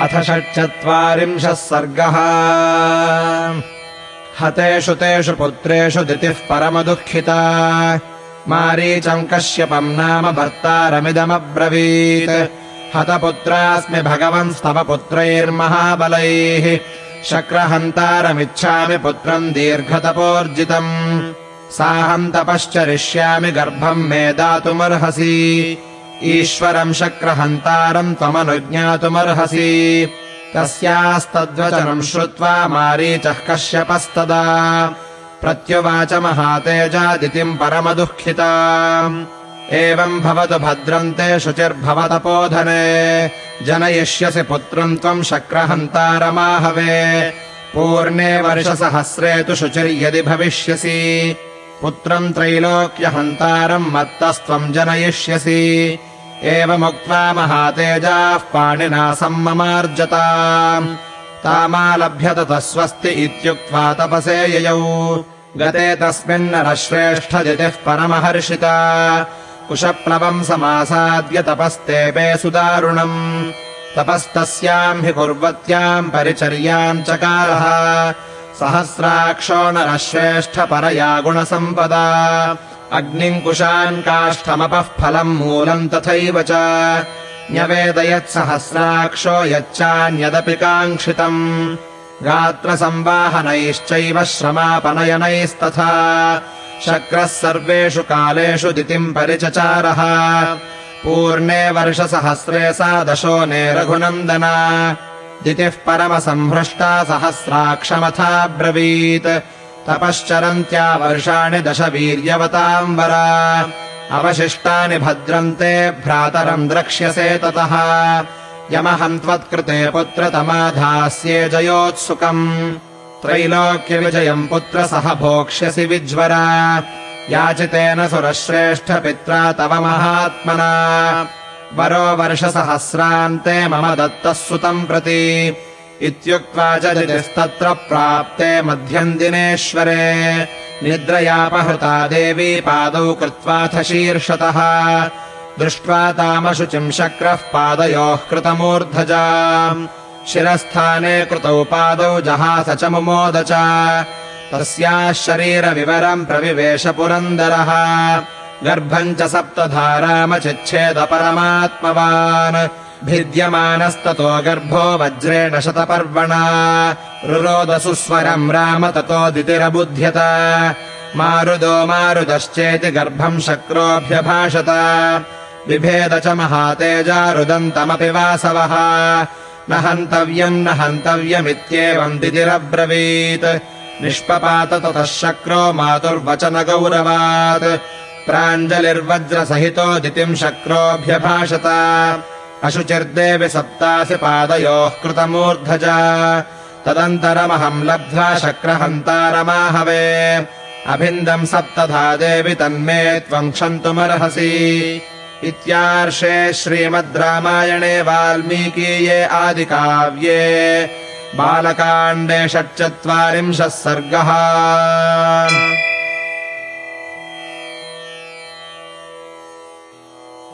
अथ षट्चत्वारिंशः सर्गः। हतेषु तेषु पुत्रेषु दितिः परमदुःखिता। मारीचम् कश्यपम् नाम भर्तारमिदमब्रवीत्। हतपुत्रास्मि भगवंस्तव पुत्रैर्महाबलैः। शक्रहन्तारमिच्छामि पुत्रम् दीर्घतपोर्जितम्। साहम् तपश्चरिष्यामि गर्भम् मे दातुमर्हसि ईश्वरम् शक्रहन्तारम् त्वमनुज्ञातुमर्हसि। तस्यास्तद्वचनम् श्रुत्वा मारीचः कश्यपस्तदा। प्रत्युवाच महातेजादितिम् परमदुःखिता। एवम् भवतु भद्रम् ते शुचिर्भवतपोधने। जनयिष्यसि पुत्रम् त्वम् शक्रहन्तारमाहवे। पूर्णे वर्षसहस्रे तु शुचिर्यदि भविष्यसि। पुत्रम् त्रैलोक्यहन्तारम् मत्तस्त्वम् जनयिष्यसि एवमुक्त्वा महातेजाः पाणिना सम्ममार्जता तामालभ्यत तस्वस्ति इत्युक्त्वा तपसे ययौ। गते तस्मिन्नरश्रेष्ठदितिः परमहर्षिता। कुशप्लवम् समासाद्य तपस्तेपे सुदारुणम्। तपस्तस्याम् हि कुर्वत्याम् परिचर्याम् चकारः सहस्राक्षो नरश्रेष्ठपरया गुणसम्पदा अग्निम् कुशान् काष्ठमपः फलम् मूलम् तथैव च। न्यवेदयत्सहस्राक्षो यच्चान्यदपि काङ्क्षितम्। गात्रसंवाहनैश्चैव श्रमापनयनैस्तथा। शक्रः सर्वेषु कालेषु दितिम् परिचचारः। पूर्णे वर्षसहस्रे सा दशो ने रघुनन्दना दितिः परमसम्भ्रष्टा सहस्राक्षमथाब्रवीत् तपश्चरन्त्या वर्षाणि दश वीर्यवताम् वरा। अवशिष्टानि भद्रन्ते भ्रातरम् द्रक्ष्यसे ततः। यमहम् त्वत्कृते पुत्रतमाधास्ये जयोत्सुकम्। त्रैलोक्यविजयम् पुत्र सह भोक्ष्यसि विज्वरा। याचितेन सुरश्रेष्ठपित्रा तव महात्मना। वरो वर्षसहस्रान्ते मम दत्तः सुतम् प्रति इत्युक्त्वा च दितिस्तत्र प्राप्ते मध्यम् दिनेश्वरे निद्रयापहृता देवी पादौ कृत्वाथ शीर्षतः दृष्ट्वा तामशुचिम् शक्रः पादयोः कृतमूर्धजा शिरस्थाने कृतौ पादौ जहास च मुमोद च तस्याः शरीरविवरम् प्रविवेश पुरन्दरः। गर्भम् च सप्तधारामचिच्छेद परमात्मवान् भिद्यमानस्ततो गर्भो वज्रेण शतपर्वणा। रुरोदसुस्वरम् राम ततो दितिरबुध्यत मारुदो मारुदश्चेति गर्भम् शक्रोऽभ्यभाषत। बिभेद च महातेजा रुदन्तमपि वासवः। न हन्तव्यम् न हन्तव्यमित्येवम् दितिरब्रवीत् निष्पपात ततः शक्रो मातुर्वचनगौरवात् प्राञ्जलिर्वज्रसहितो दितिम् शक्रोऽभ्यभाषत अशुचिर्देवि सप्तासि पादयोः कृतमूर्धजा। तदन्तरमहम् लब्ध्वा शक्रहन्तारमाहवे। अभिन्दम् सप्तधा देवि तन्मे त्वम् क्षन्तुमर्हसि। इत्यार्षे श्रीमद् रामायणे वाल्मीकीये आदिकाव्ये। बालकाण्डे षट्चत्वारिंशः सर्गः